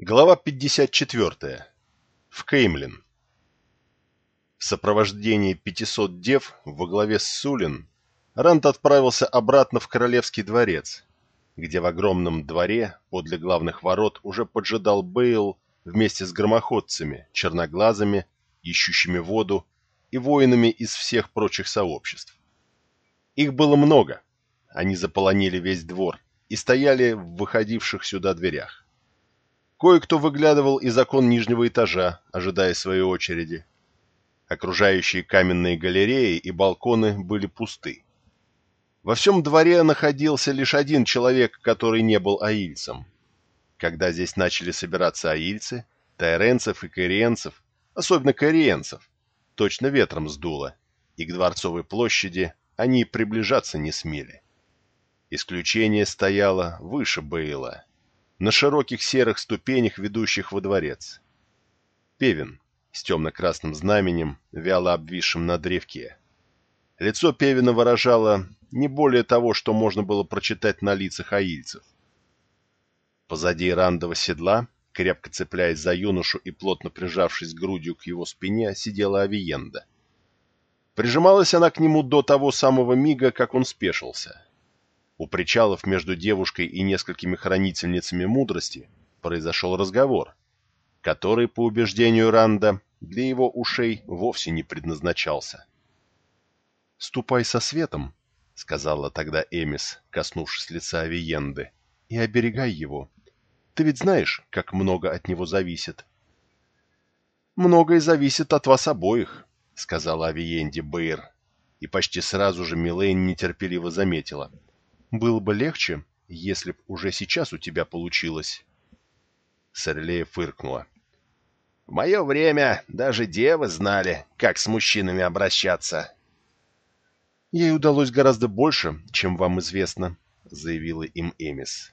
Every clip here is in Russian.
Глава 54. В Кеймлин. В сопровождении 500 дев во главе с Сулин Рант отправился обратно в Королевский дворец, где в огромном дворе подле главных ворот уже поджидал Бейл вместе с громоходцами, черноглазыми, ищущими воду и воинами из всех прочих сообществ. Их было много, они заполонили весь двор и стояли в выходивших сюда дверях. Кое-кто выглядывал из окон нижнего этажа, ожидая своей очереди. Окружающие каменные галереи и балконы были пусты. Во всем дворе находился лишь один человек, который не был аильцем. Когда здесь начали собираться аильцы, тайренцев и кориенцев, особенно кориенцев, точно ветром сдуло, и к Дворцовой площади они приближаться не смели. Исключение стояло выше Бейла, на широких серых ступенях, ведущих во дворец. Певин с темно-красным знаменем, вяло обвисшим на древке. Лицо Певина выражало не более того, что можно было прочитать на лицах аильцев. Позади рандова седла, крепко цепляясь за юношу и плотно прижавшись грудью к его спине, сидела Авиенда. Прижималась она к нему до того самого мига, как он спешился. У причалов между девушкой и несколькими хранительницами мудрости произошел разговор, который, по убеждению Ранда, для его ушей вовсе не предназначался. «Ступай со светом», — сказала тогда Эмис, коснувшись лица Авиенды, — «и оберегай его. Ты ведь знаешь, как много от него зависит». «Многое зависит от вас обоих», — сказала Авиенде Бэйр, и почти сразу же Милейн нетерпеливо заметила — было бы легче, если б уже сейчас у тебя получилось. Сарлея фыркнула. В мое время даже девы знали, как с мужчинами обращаться. Ей удалось гораздо больше, чем вам известно, заявила им Эмис.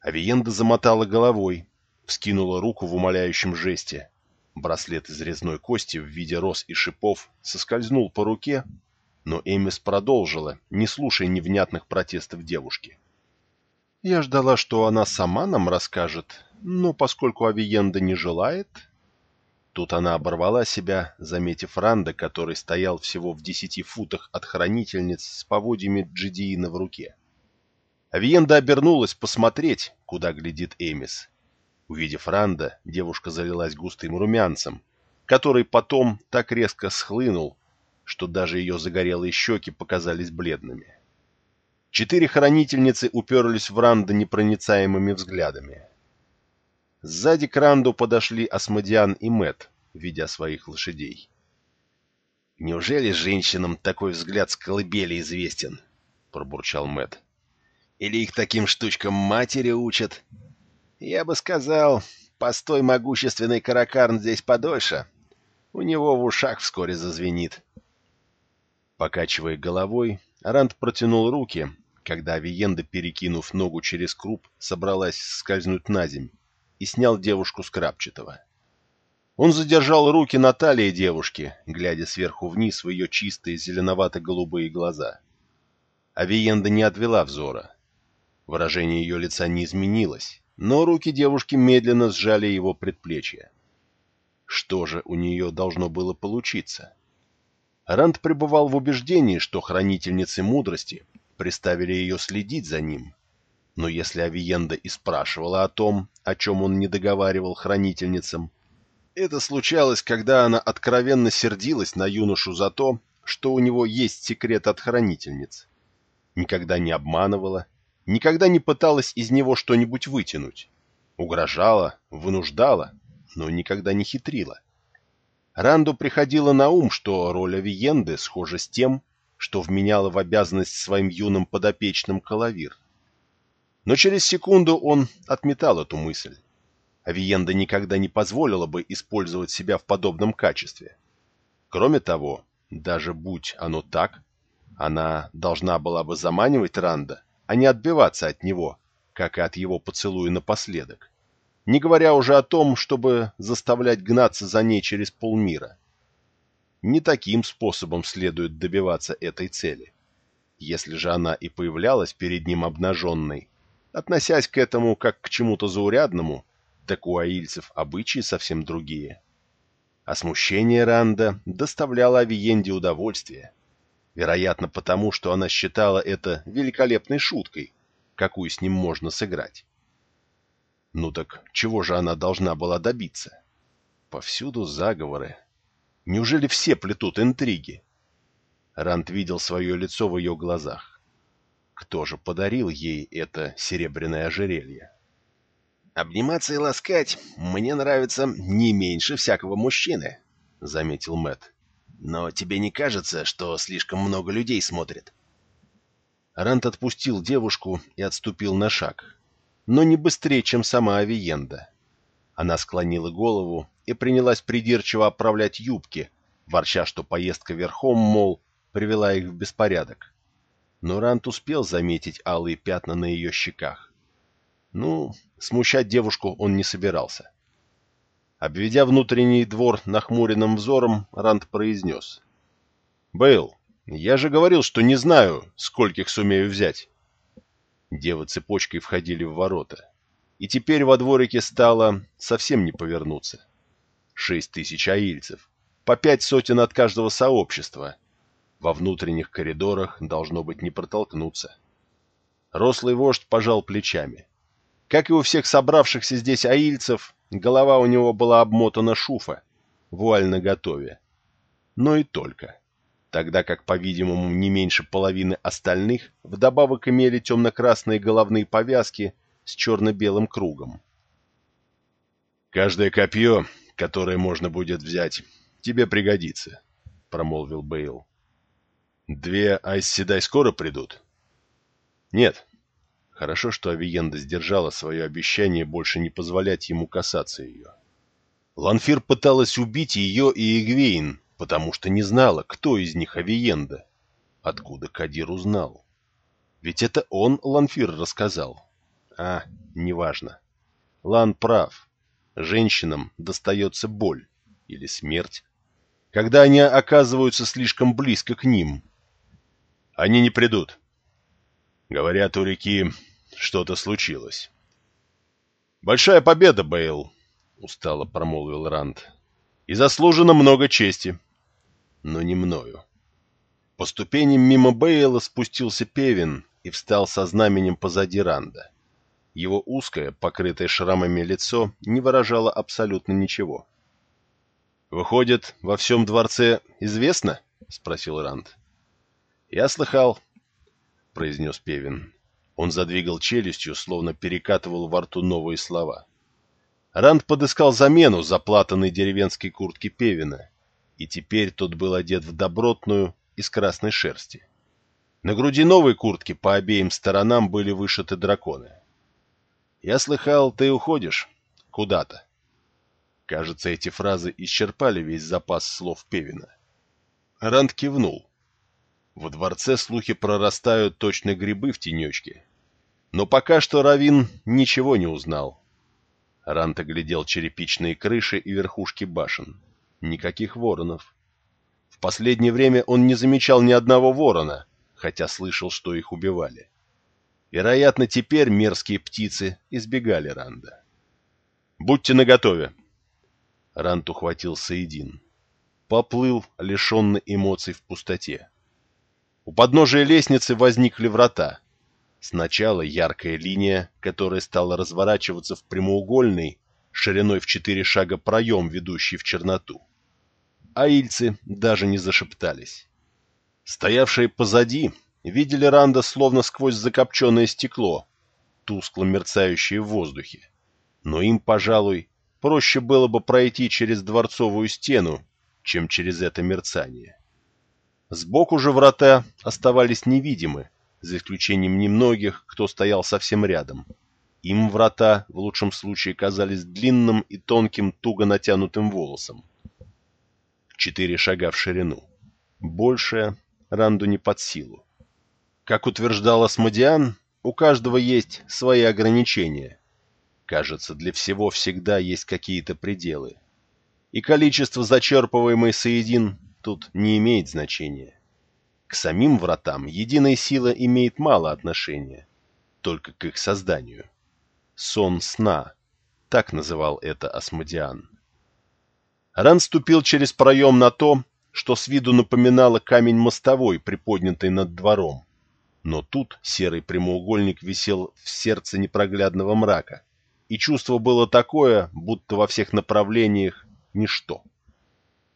Авиенда замотала головой, вскинула руку в умоляющем жесте. Браслет из резной кости в виде роз и шипов соскользнул по руке, но Эмис продолжила, не слушая невнятных протестов девушки. «Я ждала, что она сама нам расскажет, но поскольку Авиенда не желает...» Тут она оборвала себя, заметив Ранда, который стоял всего в десяти футах от хранительниц с поводьями Джидиина в руке. Авиенда обернулась посмотреть, куда глядит Эмис. Увидев Ранда, девушка залилась густым румянцем, который потом так резко схлынул, что даже ее загорелые щеки показались бледными. Четыре хранительницы уперлись в Ранда непроницаемыми взглядами. Сзади к Ранду подошли Асмодиан и Мэт, видя своих лошадей. «Неужели женщинам такой взгляд с колыбели известен?» — пробурчал Мэт. «Или их таким штучкам матери учат?» «Я бы сказал, постой могущественный каракарн здесь подольше. У него в ушах вскоре зазвенит». Покачивая головой, Ранд протянул руки, когда Авиенда, перекинув ногу через круп, собралась скользнуть на земь, и снял девушку с крапчатого. Он задержал руки на талии девушки, глядя сверху вниз в ее чистые зеленовато-голубые глаза. Авиенда не отвела взора. Выражение ее лица не изменилось, но руки девушки медленно сжали его предплечье. Что же у нее должно было получиться? Ранд пребывал в убеждении, что хранительницы мудрости приставили ее следить за ним. Но если Авиенда и спрашивала о том, о чем он не договаривал хранительницам, это случалось, когда она откровенно сердилась на юношу за то, что у него есть секрет от хранительниц. Никогда не обманывала, никогда не пыталась из него что-нибудь вытянуть. Угрожала, вынуждала, но никогда не хитрила. Ранду приходило на ум, что роль Авиенды схожа с тем, что вменяла в обязанность своим юным подопечным Калавир. Но через секунду он отметал эту мысль. Авиенда никогда не позволила бы использовать себя в подобном качестве. Кроме того, даже будь оно так, она должна была бы заманивать Ранда, а не отбиваться от него, как и от его поцелуя напоследок не говоря уже о том, чтобы заставлять гнаться за ней через полмира. Не таким способом следует добиваться этой цели. Если же она и появлялась перед ним обнаженной, относясь к этому как к чему-то заурядному, так у аильцев обычаи совсем другие. А смущение Ранда доставляло Авиенде удовольствие. Вероятно, потому, что она считала это великолепной шуткой, какую с ним можно сыграть. Ну так чего же она должна была добиться? Повсюду заговоры. Неужели все плетут интриги? Ранд видел свое лицо в ее глазах. Кто же подарил ей это серебряное ожерелье? «Обниматься и ласкать мне нравится не меньше всякого мужчины», — заметил Мэт. «Но тебе не кажется, что слишком много людей смотрит?» Рант отпустил девушку и отступил на шаг, но не быстрее, чем сама Авиенда. Она склонила голову и принялась придирчиво оправлять юбки, ворча, что поездка верхом, мол, привела их в беспорядок. Но Рант успел заметить алые пятна на ее щеках. Ну, смущать девушку он не собирался. Обведя внутренний двор нахмуренным взором, Рант произнес. «Бэйл, я же говорил, что не знаю, скольких сумею взять». Девы цепочкой входили в ворота. И теперь во дворике стало совсем не повернуться. Шесть тысяч аильцев, по пять сотен от каждого сообщества. Во внутренних коридорах должно быть не протолкнуться. Рослый вождь пожал плечами. Как и у всех собравшихся здесь аильцев, голова у него была обмотана шуфа, вуаль наготове. Но и только. Тогда как, по-видимому, не меньше половины остальных вдобавок имели темно-красные головные повязки с черно-белым кругом. «Каждое копье, которое можно будет взять, тебе пригодится», — промолвил Бейл. «Две Айсседай скоро придут?» «Нет, Хорошо, что Авиенда сдержала свое обещание больше не позволять ему касаться ее. Ланфир пыталась убить ее и Эгвейн, потому что не знала, кто из них Авиенда. Откуда Кадир узнал? Ведь это он Ланфир рассказал. А, неважно. Лан прав. Женщинам достается боль или смерть, когда они оказываются слишком близко к ним. Они не придут. Говорят, у реки что-то случилось. «Большая победа, Бейл», — устало промолвил Ранд. «И заслужено много чести. Но не мною». По ступеням мимо Бейла спустился Певин и встал со знаменем позади Ранда. Его узкое, покрытое шрамами лицо не выражало абсолютно ничего. «Выходит, во всем дворце известно?» — спросил Ранд. «Я слыхал», — произнес Певин. Он задвигал челюстью, словно перекатывал во рту новые слова. Ранд подыскал замену заплатанной деревенской куртки Певина, и теперь тот был одет в добротную из красной шерсти. На груди новой куртки по обеим сторонам были вышиты драконы. «Я слыхал, ты уходишь. Куда-то». Кажется, эти фразы исчерпали весь запас слов Певина. Ранд кивнул. Во дворце слухи прорастают точно грибы в тенечке. Но пока что Равин ничего не узнал. Рант оглядел черепичные крыши и верхушки башен. Никаких воронов. В последнее время он не замечал ни одного ворона, хотя слышал, что их убивали. Вероятно, теперь мерзкие птицы избегали Ранда. «Будьте наготове!» Рант ухватил Саидин. Поплыл, лишенный эмоций в пустоте. У подножия лестницы возникли врата. Сначала яркая линия, которая стала разворачиваться в прямоугольный, шириной в четыре шага проем, ведущий в черноту. Аильцы даже не зашептались. Стоявшие позади видели Ранда словно сквозь закопченное стекло, тускло мерцающее в воздухе. Но им, пожалуй, проще было бы пройти через дворцовую стену, чем через это мерцание. Сбоку же врата оставались невидимы, за исключением немногих, кто стоял совсем рядом. Им врата, в лучшем случае, казались длинным и тонким, туго натянутым волосом. Четыре шага в ширину. Больше Ранду не под силу. Как утверждал Асмодиан, у каждого есть свои ограничения. Кажется, для всего всегда есть какие-то пределы. И количество зачерпываемой соедин тут не имеет значения. К самим вратам единая сила имеет мало отношения, только к их созданию. Сон сна. Так называл это Асмодиан. Ран ступил через проем на то, что с виду напоминало камень мостовой, приподнятый над двором. Но тут серый прямоугольник висел в сердце непроглядного мрака, и чувство было такое, будто во всех направлениях ничто.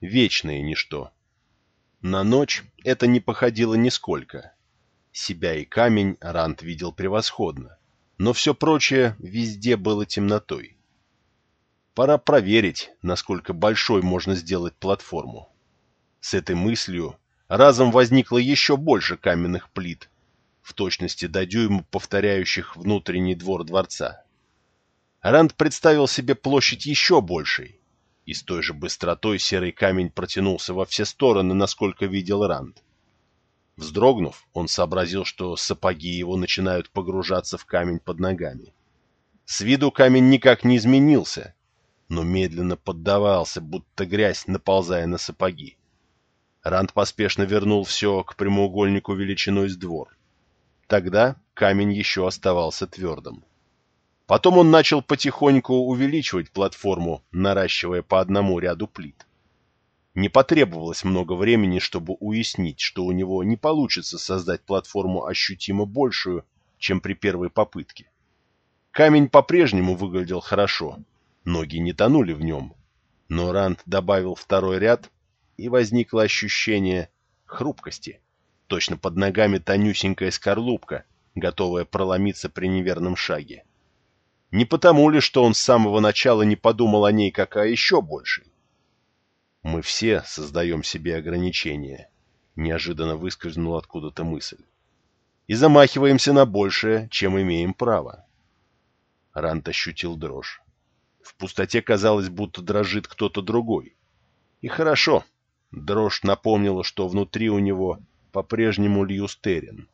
Вечное ничто. На ночь это не походило нисколько. Себя и камень Рант видел превосходно, но все прочее везде было темнотой. Пора проверить, насколько большой можно сделать платформу. С этой мыслью разом возникло еще больше каменных плит, в точности до дюйма повторяющих внутренний двор дворца. Ранд представил себе площадь еще большей, и с той же быстротой серый камень протянулся во все стороны, насколько видел Ранд. Вздрогнув, он сообразил, что сапоги его начинают погружаться в камень под ногами. С виду камень никак не изменился, но медленно поддавался, будто грязь, наползая на сапоги. Ранд поспешно вернул все к прямоугольнику величиной с двор. Тогда камень еще оставался твердым. Потом он начал потихоньку увеличивать платформу, наращивая по одному ряду плит. Не потребовалось много времени, чтобы уяснить, что у него не получится создать платформу ощутимо большую, чем при первой попытке. Камень по-прежнему выглядел хорошо, Ноги не тонули в нем. Но Ранд добавил второй ряд, и возникло ощущение хрупкости. Точно под ногами тонюсенькая скорлупка, готовая проломиться при неверном шаге. Не потому ли, что он с самого начала не подумал о ней какая еще больше? Мы все создаем себе ограничения. Неожиданно выскользнула откуда-то мысль. И замахиваемся на большее, чем имеем право. Рант ощутил дрожь. В пустоте казалось, будто дрожит кто-то другой. И хорошо. Дрожь напомнила, что внутри у него по-прежнему Льюстерин.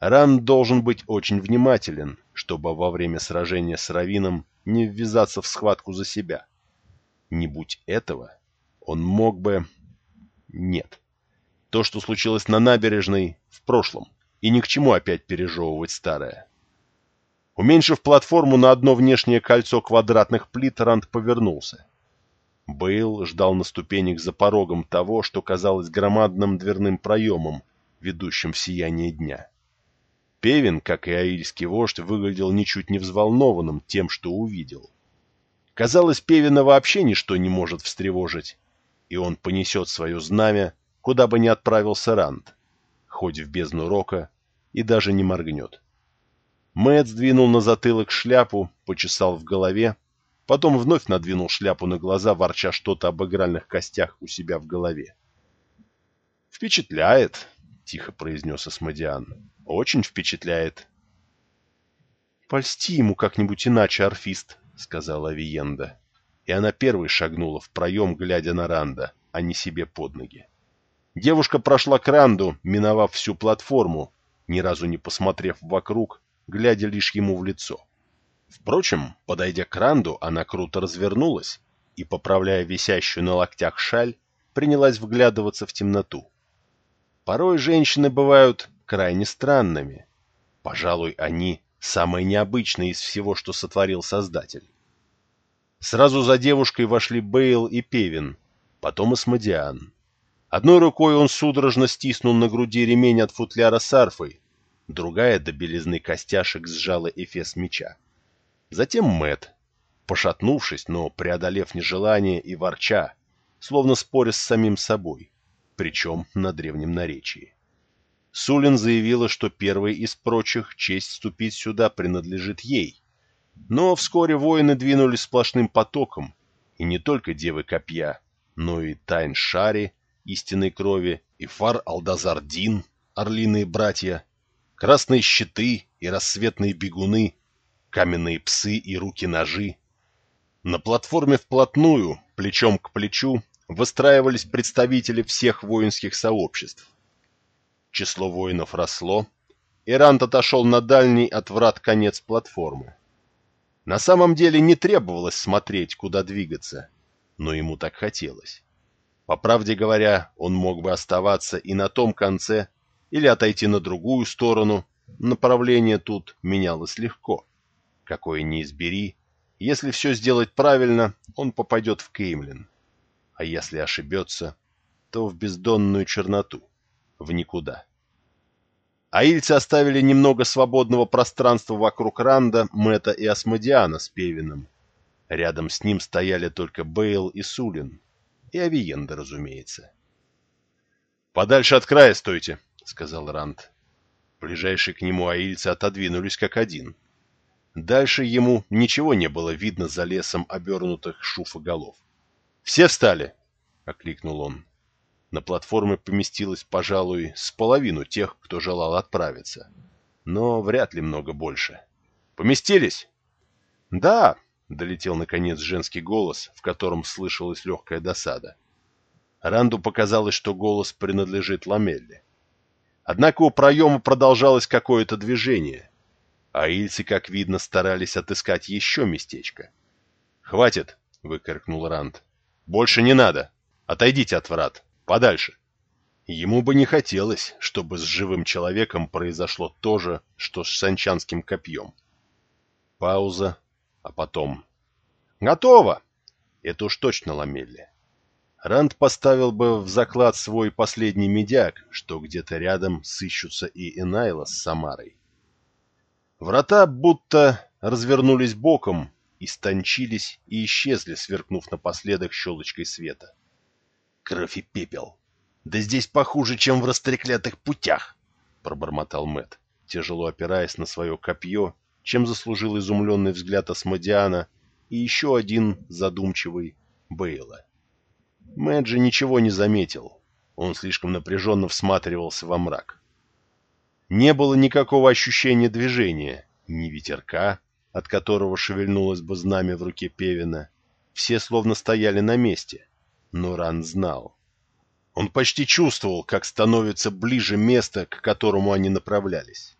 Ран должен быть очень внимателен, чтобы во время сражения с Равином не ввязаться в схватку за себя. Не будь этого, он мог бы... Нет. То, что случилось на набережной, в прошлом, и ни к чему опять пережевывать старое. Уменьшив платформу на одно внешнее кольцо квадратных плит, Ранд повернулся. Бейл ждал на ступенях за порогом того, что казалось громадным дверным проемом, ведущим в сияние дня. Певин, как и аильский вождь, выглядел ничуть не взволнованным тем, что увидел. Казалось, Певина вообще ничто не может встревожить, и он понесет свое знамя, куда бы ни отправился Ранд, хоть в бездну рока, и даже не моргнет. Мэтт сдвинул на затылок шляпу, почесал в голове, потом вновь надвинул шляпу на глаза, ворча что-то об игральных костях у себя в голове. «Впечатляет», — тихо произнес Асмодиан. «Очень впечатляет». «Польсти ему как-нибудь иначе, орфист», — сказала Авиенда. И она первой шагнула в проем, глядя на Ранда, а не себе под ноги. Девушка прошла к Ранду, миновав всю платформу, ни разу не посмотрев вокруг, глядя лишь ему в лицо. Впрочем, подойдя к Ранду, она круто развернулась и, поправляя висящую на локтях шаль, принялась вглядываться в темноту. Порой женщины бывают крайне странными. Пожалуй, они самые необычные из всего, что сотворил Создатель. Сразу за девушкой вошли Бейл и Певин, потом Асмодиан. Одной рукой он судорожно стиснул на груди ремень от футляра с арфой, другая до белизны костяшек сжала эфес меча. Затем Мэт, пошатнувшись, но преодолев нежелание и ворча, словно споря с самим собой, причем на древнем наречии. Сулин заявила, что первой из прочих честь вступить сюда принадлежит ей. Но вскоре воины двинулись сплошным потоком, и не только Девы Копья, но и Тайн Шари, истинной крови, и Фар Алдазардин, орлиные братья, красные щиты и рассветные бегуны, каменные псы и руки-ножи. На платформе вплотную, плечом к плечу, выстраивались представители всех воинских сообществ. Число воинов росло, и Рант отошел на дальний от врат конец платформы. На самом деле не требовалось смотреть, куда двигаться, но ему так хотелось. По правде говоря, он мог бы оставаться и на том конце, или отойти на другую сторону, направление тут менялось легко. Какое ни избери, Если все сделать правильно, он попадет в Кеймлин. А если ошибется, то в бездонную черноту, в никуда. Аильцы оставили немного свободного пространства вокруг Ранда, Мэтта и Асмодиана с Певином. Рядом с ним стояли только Бейл и Сулин. И Авиенда, разумеется. «Подальше от края стойте», — сказал Ранд. Ближайшие к нему аильцы отодвинулись как один. Дальше ему ничего не было видно за лесом обернутых шуфа голов. «Все встали!» — окликнул он. На платформе поместилось, пожалуй, с половину тех, кто желал отправиться. Но вряд ли много больше. «Поместились?» «Да!» — долетел, наконец, женский голос, в котором слышалась легкая досада. Ранду показалось, что голос принадлежит Ламелле. Однако у проема продолжалось какое-то движение, а ильцы, как видно, старались отыскать еще местечко. «Хватит!» — выкрикнул Ранд. «Больше не надо! Отойдите от врат! Подальше!» Ему бы не хотелось, чтобы с живым человеком произошло то же, что с санчанским копьем. Пауза, а потом... «Готово!» Это уж точно ламелли. Ранд поставил бы в заклад свой последний медяк, что где-то рядом сыщутся и Энайла с Самарой. Врата будто развернулись боком, истончились и исчезли, сверкнув напоследок щелочкой света. Кровь и пепел. Да здесь похуже, чем в растреклятых путях, пробормотал Мэт, тяжело опираясь на свое копье, чем заслужил изумленный взгляд Асмодиана и еще один задумчивый Бейла. Мэджи ничего не заметил. Он слишком напряженно всматривался во мрак. Не было никакого ощущения движения, ни ветерка, от которого шевельнулось бы знамя в руке Певина. Все словно стояли на месте. Но Ран знал. Он почти чувствовал, как становится ближе место, к которому они направлялись.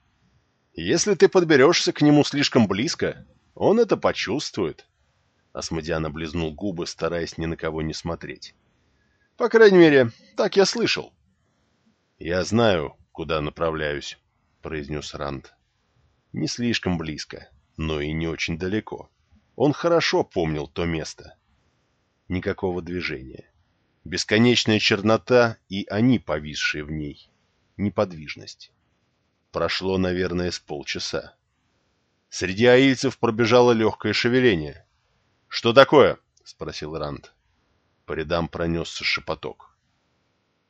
Если ты подберешься к нему слишком близко, он это почувствует. Асмодиан облизнул губы, стараясь ни на кого не смотреть. По крайней мере, так я слышал. Я знаю, куда направляюсь, произнес Ранд. Не слишком близко, но и не очень далеко. Он хорошо помнил то место. Никакого движения. Бесконечная чернота и они, повисшие в ней. Неподвижность. Прошло, наверное, с полчаса. Среди аильцев пробежало легкое шевеление. «Что такое?» — спросил Ранд. По рядам пронесся шепоток.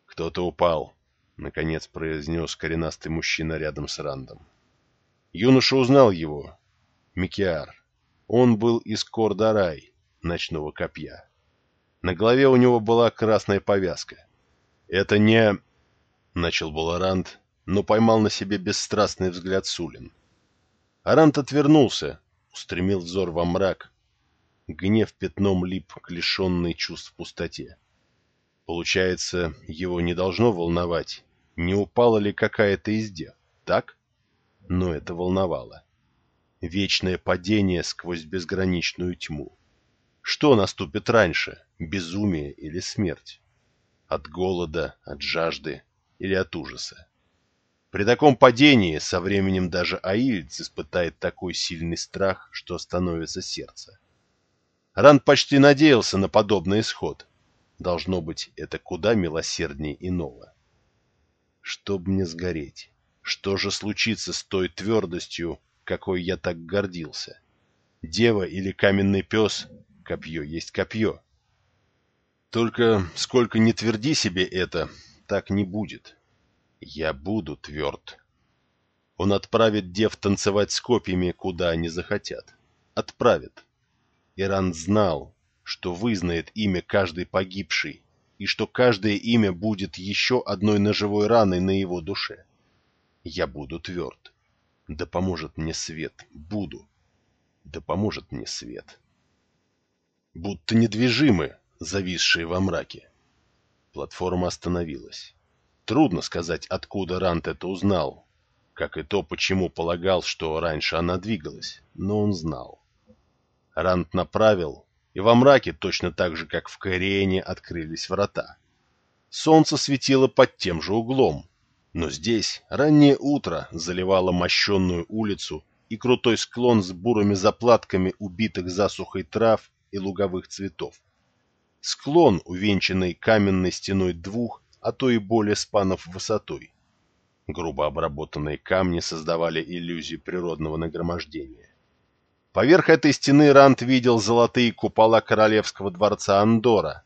«Кто-то упал», — наконец произнес коренастый мужчина рядом с Рандом. Юноша узнал его. Микиар. Он был из Кордарай, ночного копья. На голове у него была красная повязка. «Это не...» — начал был Ранд, но поймал на себе бесстрастный взгляд Сулин. Арант отвернулся, устремил взор во мрак, Гнев пятном лип к лишенной чувств пустоте. Получается, его не должно волновать, не упала ли какая-то из дев, так? Но это волновало. Вечное падение сквозь безграничную тьму. Что наступит раньше, безумие или смерть? От голода, от жажды или от ужаса? При таком падении со временем даже Аильц испытает такой сильный страх, что остановится сердце. Ранд почти надеялся на подобный исход. Должно быть, это куда милосерднее иного. Чтоб мне сгореть, что же случится с той твердостью, какой я так гордился? Дева или каменный пес, копье есть копье. Только сколько не тверди себе это, так не будет. Я буду тверд. Он отправит дев танцевать с копьями, куда они захотят. Отправит. Иран знал, что вызнает имя каждой погибшей, и что каждое имя будет еще одной ножевой раной на его душе. Я буду тверд. Да поможет мне свет. Буду. Да поможет мне свет. Будто недвижимы, зависшие во мраке. Платформа остановилась. Трудно сказать, откуда Рант это узнал, как и то, почему полагал, что раньше она двигалась, но он знал. Рант направил, и во мраке, точно так же, как в Кориэне, открылись врата. Солнце светило под тем же углом, но здесь раннее утро заливало мощенную улицу и крутой склон с бурыми заплатками убитых засухой трав и луговых цветов. Склон, увенчанный каменной стеной двух, а то и более спанов высотой. Грубо обработанные камни создавали иллюзию природного нагромождения. Поверх этой стены Рант видел золотые купола королевского дворца Андора.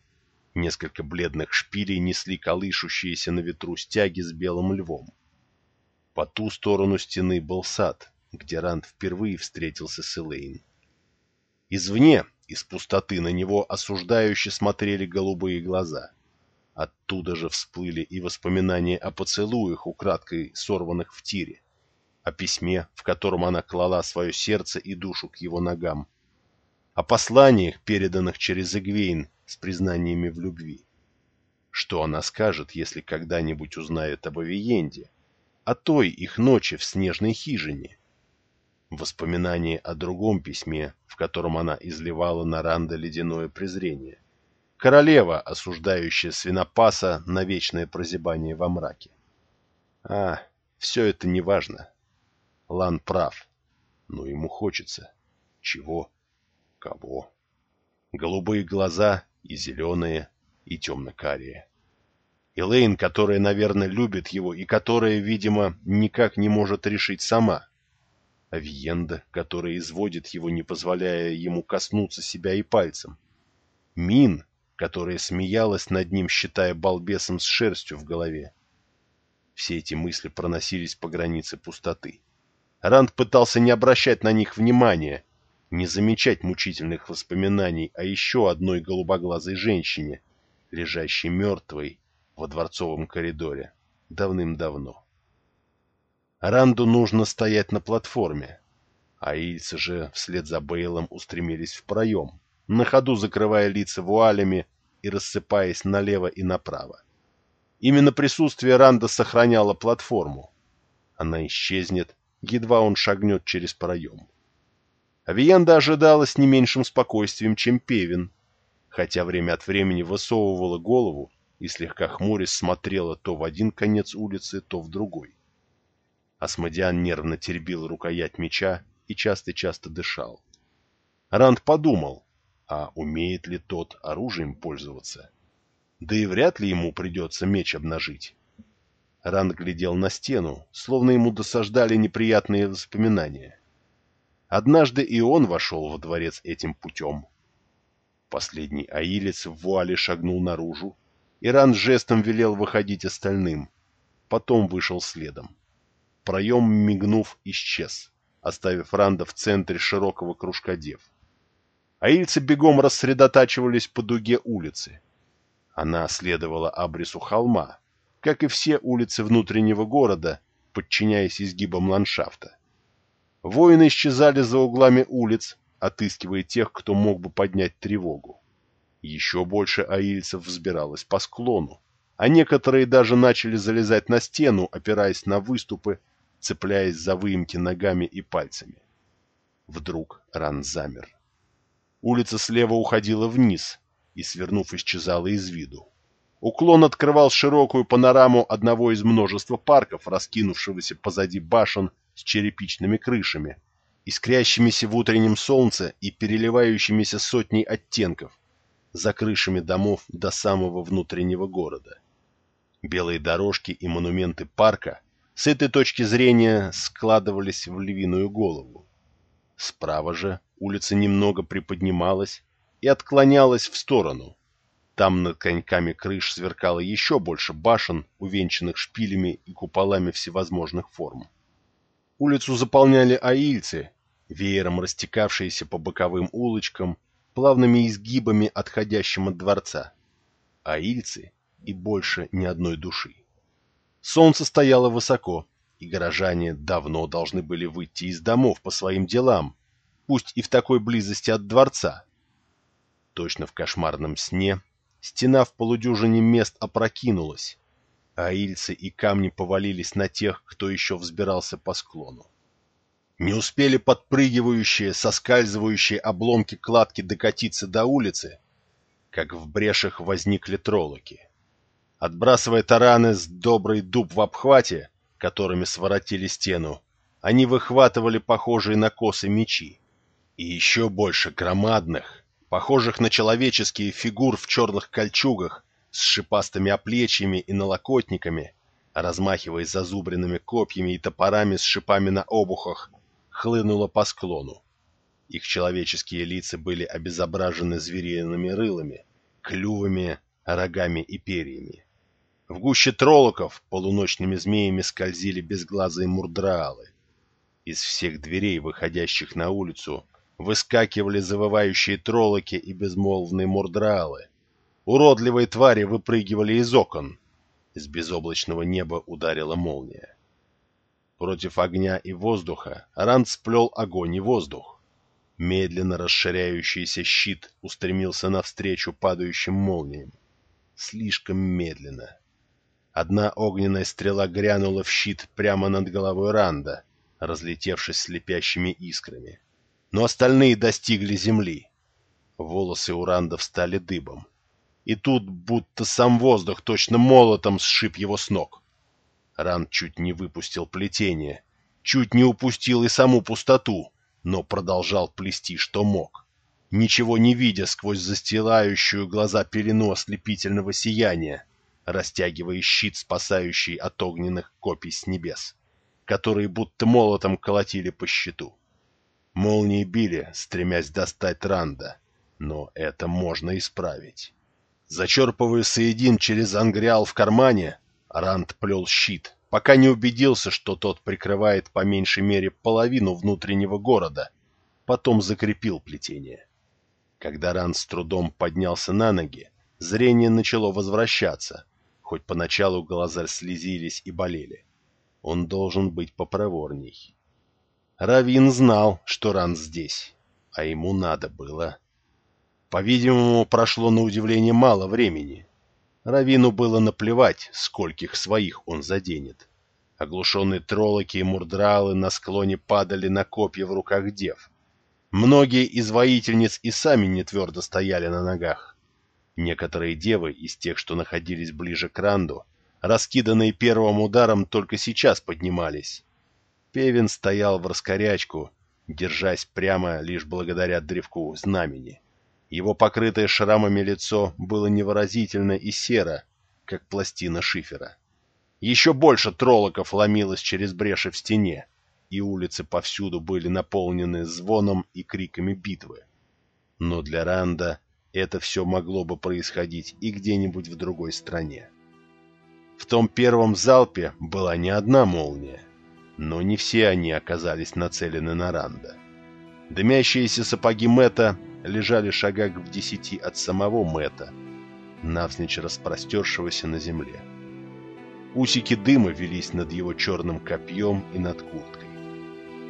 Несколько бледных шпилей несли колышущиеся на ветру стяги с белым львом. По ту сторону стены был сад, где Ранд впервые встретился с Элейн. Извне, из пустоты на него осуждающе смотрели голубые глаза. Оттуда же всплыли и воспоминания о поцелуях, украдкой сорванных в тире, о письме, в котором она клала свое сердце и душу к его ногам, о посланиях, переданных через Эгвейн с признаниями в любви. Что она скажет, если когда-нибудь узнает об Авиенде? о той их ночи в снежной хижине. Воспоминание о другом письме, в котором она изливала на Ранда ледяное презрение. Королева, осуждающая свинопаса на вечное прозябание во мраке. А, все это неважно. Лан прав. Но ему хочется. Чего? Кого? Голубые глаза и зеленые, и темно-карие. Элейн, которая, наверное, любит его и которая, видимо, никак не может решить сама. Авиенда, которая изводит его, не позволяя ему коснуться себя и пальцем. Мин, которая смеялась над ним, считая балбесом с шерстью в голове. Все эти мысли проносились по границе пустоты. Ранд пытался не обращать на них внимания, не замечать мучительных воспоминаний о еще одной голубоглазой женщине, лежащей мертвой во дворцовом коридоре. Давным-давно. Ранду нужно стоять на платформе, а ильцы же вслед за Бейлом устремились в проем, на ходу закрывая лица вуалями и рассыпаясь налево и направо. Именно присутствие Ранда сохраняло платформу. Она исчезнет, едва он шагнет через проем. Авиенда ожидала с не меньшим спокойствием, чем Певин, хотя время от времени высовывала голову и слегка хмурясь смотрела то в один конец улицы, то в другой. Асмодиан нервно теребил рукоять меча и часто-часто дышал. Ранд подумал, а умеет ли тот оружием пользоваться? Да и вряд ли ему придется меч обнажить. Ранд глядел на стену, словно ему досаждали неприятные воспоминания. Однажды и он вошел во дворец этим путем. Последний аилец в вуале шагнул наружу, Иран жестом велел выходить остальным. Потом вышел следом. Проем, мигнув, исчез, оставив Ранда в центре широкого кружка дев. Аильцы бегом рассредотачивались по дуге улицы. Она следовала абрису холма, как и все улицы внутреннего города, подчиняясь изгибам ландшафта. Воины исчезали за углами улиц, отыскивая тех, кто мог бы поднять тревогу. Еще больше аильцев взбиралось по склону, а некоторые даже начали залезать на стену, опираясь на выступы, цепляясь за выемки ногами и пальцами. Вдруг Ран замер. Улица слева уходила вниз и, свернув, исчезала из виду. Уклон открывал широкую панораму одного из множества парков, раскинувшегося позади башен с черепичными крышами, искрящимися в утреннем солнце и переливающимися сотней оттенков, за крышами домов до самого внутреннего города. Белые дорожки и монументы парка с этой точки зрения складывались в львиную голову. Справа же улица немного приподнималась и отклонялась в сторону. Там над коньками крыш сверкало еще больше башен, увенчанных шпилями и куполами всевозможных форм. Улицу заполняли аильцы, веером растекавшиеся по боковым улочкам плавными изгибами, отходящим от дворца. А ильцы и больше ни одной души. Солнце стояло высоко, и горожане давно должны были выйти из домов по своим делам, пусть и в такой близости от дворца. Точно в кошмарном сне стена в полудюжине мест опрокинулась, а ильцы и камни повалились на тех, кто еще взбирался по склону. Не успели подпрыгивающие, соскальзывающие обломки кладки докатиться до улицы, как в брешах возникли троллоки. Отбрасывая тараны с добрый дуб в обхвате, которыми своротили стену, они выхватывали похожие на косы мечи. И еще больше громадных, похожих на человеческие фигур в черных кольчугах, с шипастыми оплечьями и налокотниками, размахивая зазубренными копьями и топорами с шипами на обухах, хлынуло по склону. Их человеческие лица были обезображены звериными рылами, клювами, рогами и перьями. В гуще троллоков полуночными змеями скользили безглазые мурдраалы. Из всех дверей, выходящих на улицу, выскакивали завывающие троллоки и безмолвные мурдраалы. Уродливые твари выпрыгивали из окон. Из безоблачного неба ударила молния. Против огня и воздуха Ранд сплел огонь и воздух. Медленно расширяющийся щит устремился навстречу падающим молниям. Слишком медленно. Одна огненная стрела грянула в щит прямо над головой Ранда, разлетевшись слепящими искрами. Но остальные достигли земли. Волосы у Ранда встали дыбом. И тут будто сам воздух точно молотом сшиб его с ног. Ранд чуть не выпустил плетение, чуть не упустил и саму пустоту, но продолжал плести, что мог. Ничего не видя сквозь застилающую глаза пелену ослепительного сияния, растягивая щит, спасающий от огненных копий с небес, которые будто молотом колотили по щиту. Молнии били, стремясь достать Ранда, но это можно исправить. Зачерпывая соедин через ангриал в кармане, Ранд плел щит, пока не убедился, что тот прикрывает по меньшей мере половину внутреннего города, потом закрепил плетение. Когда Ранд с трудом поднялся на ноги, зрение начало возвращаться, хоть поначалу глаза слезились и болели. Он должен быть попроворней. Равин знал, что Ран здесь, а ему надо было. По-видимому, прошло на удивление мало времени. Равину было наплевать, скольких своих он заденет. Оглушенные троллоки и мурдралы на склоне падали на копья в руках дев. Многие из воительниц и сами не твердо стояли на ногах. Некоторые девы из тех, что находились ближе к Ранду, раскиданные первым ударом, только сейчас поднимались. Певин стоял в раскорячку, держась прямо лишь благодаря древку знамени. Его покрытое шрамами лицо было невыразительно и серо, как пластина шифера. Еще больше троллоков ломилось через бреши в стене, и улицы повсюду были наполнены звоном и криками битвы. Но для Ранда это все могло бы происходить и где-нибудь в другой стране. В том первом залпе была не одна молния, но не все они оказались нацелены на Ранда. Дымящиеся сапоги Мэта лежали шагах в десяти от самого Мэта, навзничь распростершегося на земле. Усики дыма велись над его черным копьем и над курткой.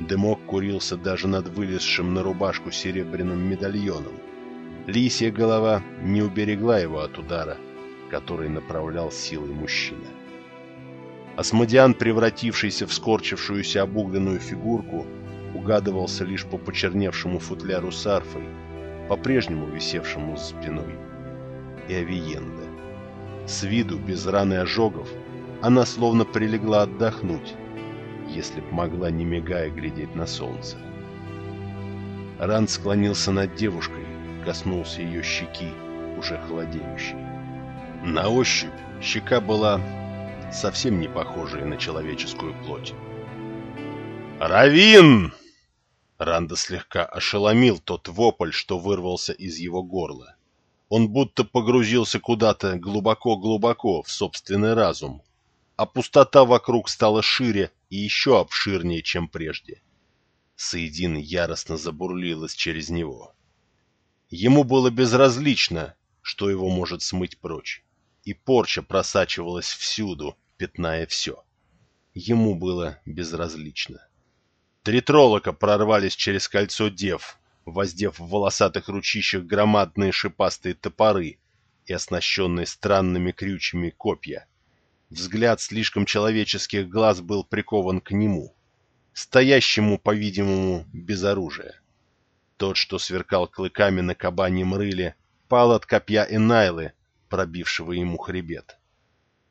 Дымок курился даже над вылезшим на рубашку серебряным медальоном, Лисья голова не уберегла его от удара, который направлял силой мужчина. Асмодиан, превратившийся в скорчившуюся обугленную фигурку, угадывался лишь по почерневшему футляру с арфой, по-прежнему висевшему за спиной. И Авиенда. С виду, без раны ожогов, она словно прилегла отдохнуть, если б могла, не мигая, глядеть на солнце. Ран склонился над девушкой, коснулся ее щеки, уже холодеющей. На ощупь щека была совсем не похожей на человеческую плоть. «Равин!» Ранда слегка ошеломил тот вопль, что вырвался из его горла. Он будто погрузился куда-то глубоко-глубоко в собственный разум, а пустота вокруг стала шире и еще обширнее, чем прежде. Соедин яростно забурлилась через него. Ему было безразлично, что его может смыть прочь, и порча просачивалась всюду, пятная все. Ему было безразлично. Три троллока прорвались через кольцо дев, воздев в волосатых ручищах громадные шипастые топоры и оснащенные странными крючьями копья. Взгляд слишком человеческих глаз был прикован к нему, стоящему, по-видимому, без оружия. Тот, что сверкал клыками на кабаньем рыле, пал от копья Энайлы, пробившего ему хребет.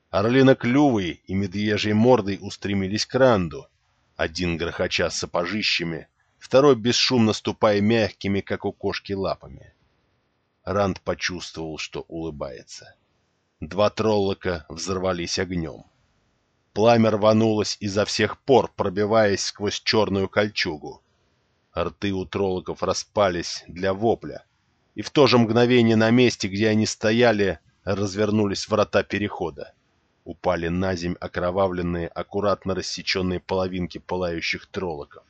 Орлиноклювый и медвежьей мордой устремились к Ранду, Один грохоча сапожищами, второй бесшумно ступая мягкими, как у кошки, лапами. Ранд почувствовал, что улыбается. Два троллока взорвались огнем. Пламя рванулось изо всех пор, пробиваясь сквозь черную кольчугу. Рты у троллоков распались для вопля, и в то же мгновение на месте, где они стояли, развернулись врата перехода. Упали на земь окровавленные, аккуратно рассеченные половинки пылающих троллоков.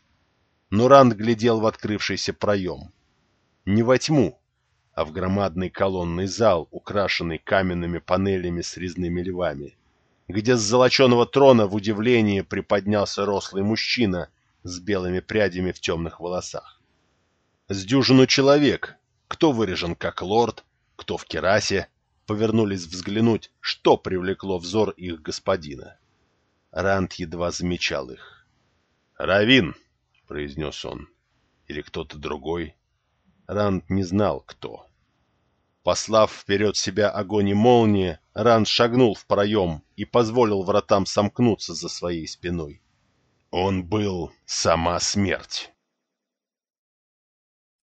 Но Ранд глядел в открывшийся проем. Не во тьму, а в громадный колонный зал, украшенный каменными панелями с резными львами, где с золоченого трона в удивлении приподнялся рослый мужчина с белыми прядями в темных волосах. С дюжину человек, кто вырежен как лорд, кто в керасе, повернулись взглянуть, что привлекло взор их господина. Ранд едва замечал их. «Равин!» — произнес он. «Или кто-то другой?» Ранд не знал, кто. Послав вперед себя огонь и молнии, Ранд шагнул в проем и позволил вратам сомкнуться за своей спиной. Он был сама смерть.